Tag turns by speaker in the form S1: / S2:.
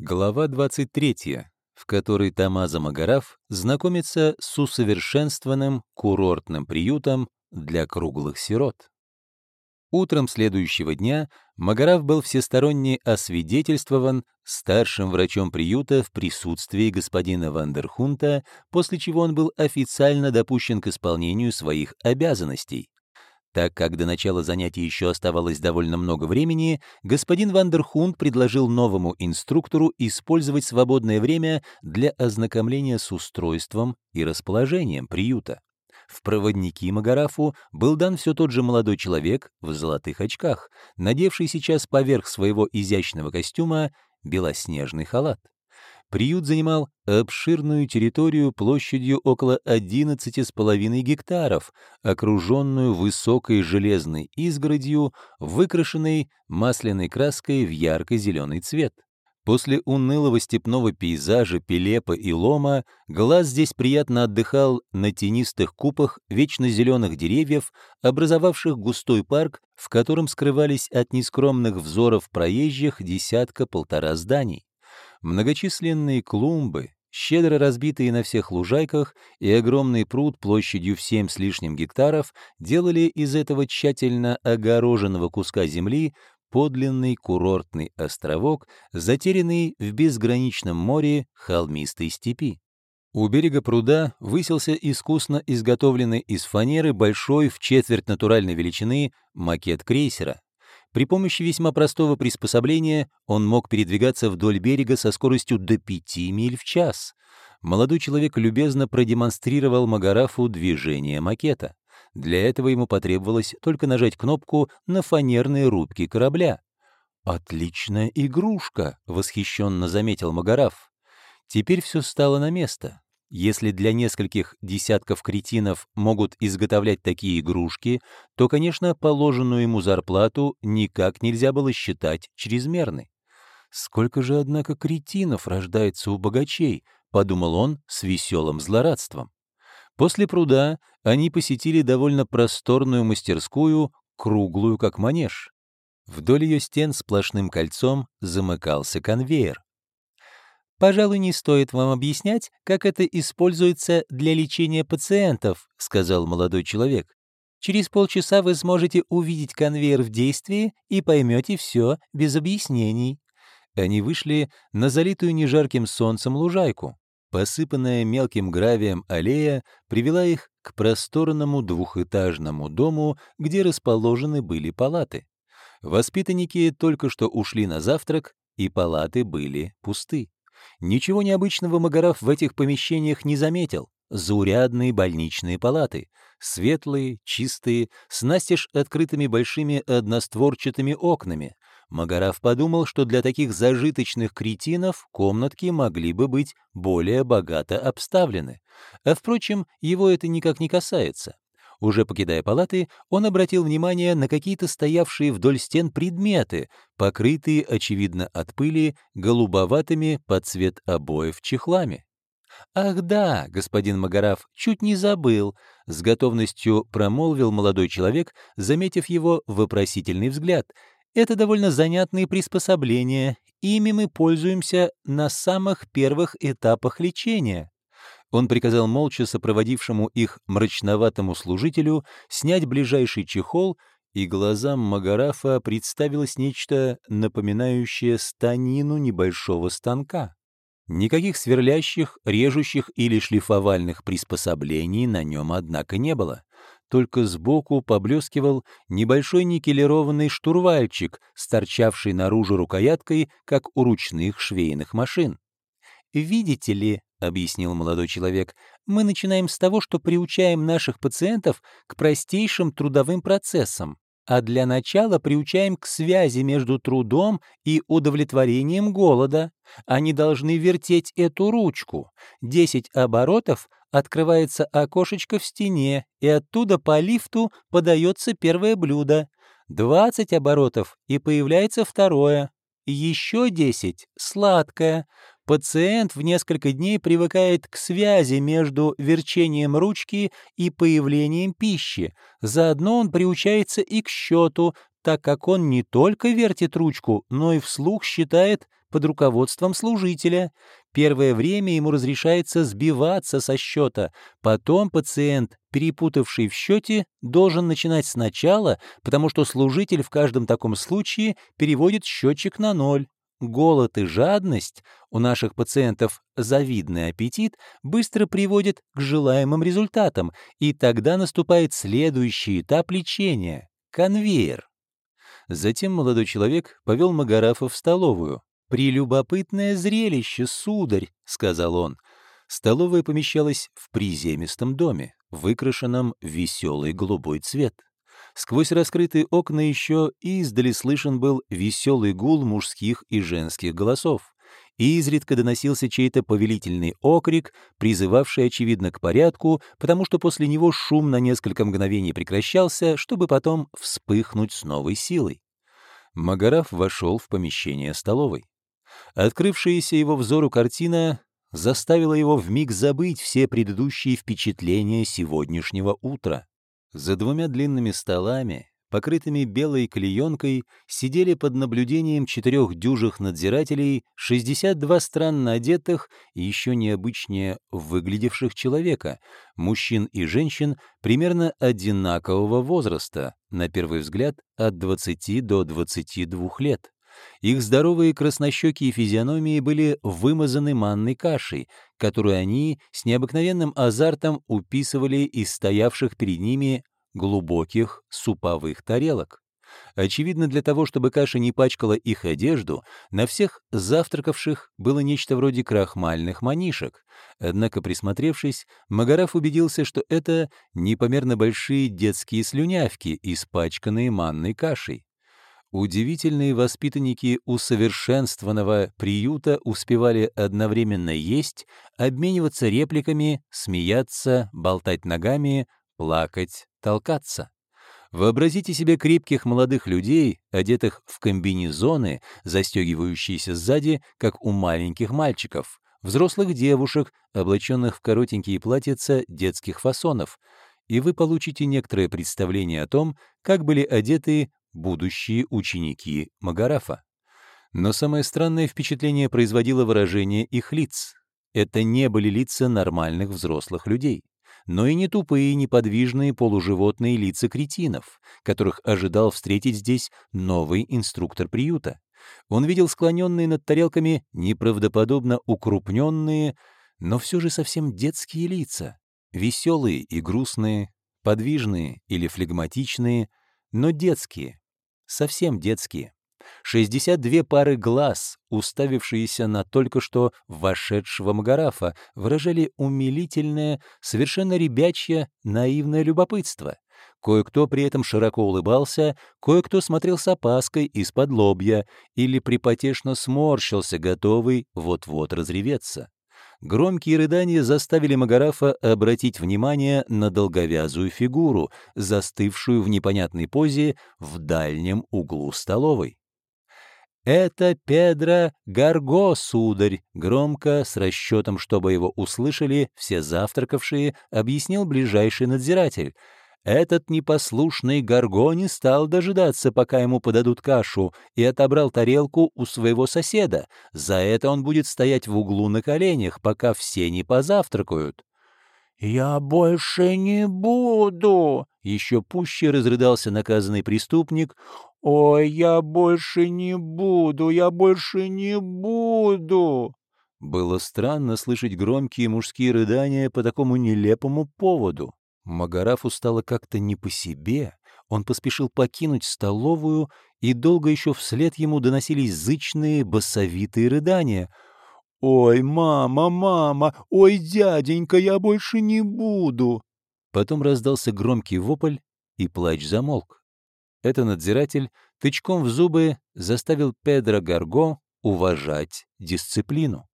S1: Глава 23, в которой Тамаза Магараф знакомится с усовершенствованным курортным приютом для круглых сирот. Утром следующего дня Магараф был всесторонне освидетельствован старшим врачом приюта в присутствии господина Вандерхунта, после чего он был официально допущен к исполнению своих обязанностей. Так как до начала занятий еще оставалось довольно много времени, господин Вандерхунд предложил новому инструктору использовать свободное время для ознакомления с устройством и расположением приюта. В проводники Магарафу был дан все тот же молодой человек в золотых очках, надевший сейчас поверх своего изящного костюма белоснежный халат. Приют занимал обширную территорию площадью около 11,5 гектаров, окруженную высокой железной изгородью, выкрашенной масляной краской в ярко-зеленый цвет. После унылого степного пейзажа Пелепа и Лома глаз здесь приятно отдыхал на тенистых купах вечно зеленых деревьев, образовавших густой парк, в котором скрывались от нескромных взоров проезжих десятка-полтора зданий многочисленные клумбы, щедро разбитые на всех лужайках, и огромный пруд площадью в семь с лишним гектаров делали из этого тщательно огороженного куска земли подлинный курортный островок, затерянный в безграничном море холмистой степи. У берега пруда высился искусно изготовленный из фанеры большой в четверть натуральной величины макет крейсера. При помощи весьма простого приспособления он мог передвигаться вдоль берега со скоростью до 5 миль в час. Молодой человек любезно продемонстрировал Магарафу движение макета. Для этого ему потребовалось только нажать кнопку на фанерной рубке корабля. «Отличная игрушка!» — восхищенно заметил Магараф. Теперь все стало на место. Если для нескольких десятков кретинов могут изготовлять такие игрушки, то, конечно, положенную ему зарплату никак нельзя было считать чрезмерной. «Сколько же, однако, кретинов рождается у богачей?» — подумал он с веселым злорадством. После пруда они посетили довольно просторную мастерскую, круглую как манеж. Вдоль ее стен сплошным кольцом замыкался конвейер.
S2: «Пожалуй, не стоит вам объяснять, как это используется для лечения пациентов», — сказал молодой человек. «Через полчаса вы сможете увидеть конвейер в действии и поймете все без объяснений».
S1: Они вышли на залитую нежарким солнцем лужайку. Посыпанная мелким гравием аллея привела их к просторному двухэтажному дому, где расположены были палаты. Воспитанники только что ушли на завтрак, и палаты были пусты. Ничего необычного Магараф в этих помещениях не заметил. Заурядные больничные палаты, светлые, чистые, с настежь открытыми большими одностворчатыми окнами. Магараф подумал, что для таких зажиточных кретинов комнатки могли бы быть более богато обставлены. А, впрочем, его это никак не касается. Уже покидая палаты, он обратил внимание на какие-то стоявшие вдоль стен предметы, покрытые, очевидно, от пыли, голубоватыми под цвет обоев чехлами. «Ах да, господин Магараф, чуть не забыл», — с готовностью промолвил молодой человек, заметив его вопросительный взгляд. «Это довольно занятные приспособления. Ими мы пользуемся на самых первых этапах лечения». Он приказал молча сопроводившему их мрачноватому служителю снять ближайший чехол, и глазам Магарафа представилось нечто напоминающее станину небольшого станка. Никаких сверлящих, режущих или шлифовальных приспособлений на нем, однако, не было. Только сбоку поблескивал небольшой никелированный штурвальчик, сторчавший наружу рукояткой, как у ручных швейных машин. «Видите ли», — объяснил молодой человек, «мы начинаем с того, что приучаем наших пациентов к простейшим трудовым процессам, а для начала приучаем к связи между трудом и удовлетворением голода. Они должны вертеть эту ручку. Десять оборотов открывается окошечко в стене, и оттуда по лифту подается первое блюдо. Двадцать оборотов, и появляется второе. Еще десять — сладкое. Пациент в несколько дней привыкает к связи между верчением ручки и появлением пищи. Заодно он приучается и к счету, так как он не только вертит ручку, но и вслух считает
S2: под руководством служителя. Первое время ему разрешается сбиваться со счета. Потом пациент, перепутавший в счете, должен начинать сначала, потому что служитель в каждом таком случае переводит счетчик на ноль. Голод и жадность у наших пациентов завидный аппетит быстро приводят к желаемым результатам, и тогда наступает следующий этап лечения — конвейер. Затем молодой человек повел Магарафа в столовую. «Прелюбопытное зрелище, сударь», — сказал он. Столовая помещалась в приземистом доме, выкрашенном веселый голубой цвет. Сквозь раскрытые окна еще издали слышен был веселый гул мужских и женских голосов. И изредка доносился чей-то повелительный окрик, призывавший, очевидно, к порядку, потому что после него шум на несколько мгновений прекращался, чтобы потом вспыхнуть с новой силой. Магараф вошел в помещение столовой. Открывшаяся его взору картина заставила его вмиг забыть все предыдущие впечатления сегодняшнего утра. За двумя длинными столами, покрытыми белой клеенкой, сидели под наблюдением четырех дюжих надзирателей 62 странно одетых и еще необычнее выглядевших человека, мужчин и женщин примерно одинакового возраста, на первый взгляд от 20 до 22 лет. Их здоровые краснощекие физиономии были вымазаны манной кашей, которую они с необыкновенным азартом уписывали из стоявших перед ними глубоких суповых тарелок. Очевидно, для того, чтобы каша не пачкала их одежду, на всех завтракавших было нечто вроде крахмальных манишек. Однако, присмотревшись, Магараф убедился, что это непомерно большие детские слюнявки, испачканные манной кашей. Удивительные воспитанники усовершенствованного приюта успевали одновременно есть, обмениваться репликами, смеяться, болтать ногами, плакать, толкаться. Вообразите себе крепких молодых людей, одетых в комбинезоны, застегивающиеся сзади, как у маленьких мальчиков, взрослых девушек, облаченных в коротенькие платьица детских фасонов, и вы получите некоторое представление о том, как были одеты будущие ученики Магарафа. Но самое странное впечатление производило выражение их лиц. Это не были лица нормальных взрослых людей, но и не тупые неподвижные полуживотные лица кретинов, которых ожидал встретить здесь новый инструктор приюта. Он видел склоненные над тарелками неправдоподобно укрупненные, но все же совсем детские лица, веселые и грустные, подвижные или флегматичные, но детские, совсем детские. 62 пары глаз, уставившиеся на только что вошедшего Магарафа, выражали умилительное, совершенно ребячье, наивное любопытство. Кое-кто при этом широко улыбался, кое-кто смотрел с опаской из-под лобья или припотешно сморщился, готовый вот-вот разреветься. Громкие рыдания заставили Магарафа обратить внимание на долговязую фигуру, застывшую в непонятной позе в дальнем углу столовой. «Это Педро Гарго, сударь!» — громко, с расчетом, чтобы его услышали все завтракавшие, объяснил ближайший надзиратель — этот непослушный Гарго не стал дожидаться, пока ему подадут кашу, и отобрал тарелку у своего соседа. За это он будет стоять в углу на коленях, пока все не позавтракают. «Я больше не буду!» — еще пуще разрыдался наказанный преступник. «Ой, я больше не буду! Я больше не буду!» Было странно слышать громкие мужские рыдания по такому нелепому поводу. Магарафу стало как-то не по себе, он поспешил покинуть столовую, и долго еще вслед ему доносились зычные басовитые рыдания. «Ой, мама, мама! Ой, дяденька, я больше не буду!» Потом раздался громкий вопль, и плач замолк. Это надзиратель тычком в зубы заставил Педро Гарго уважать дисциплину.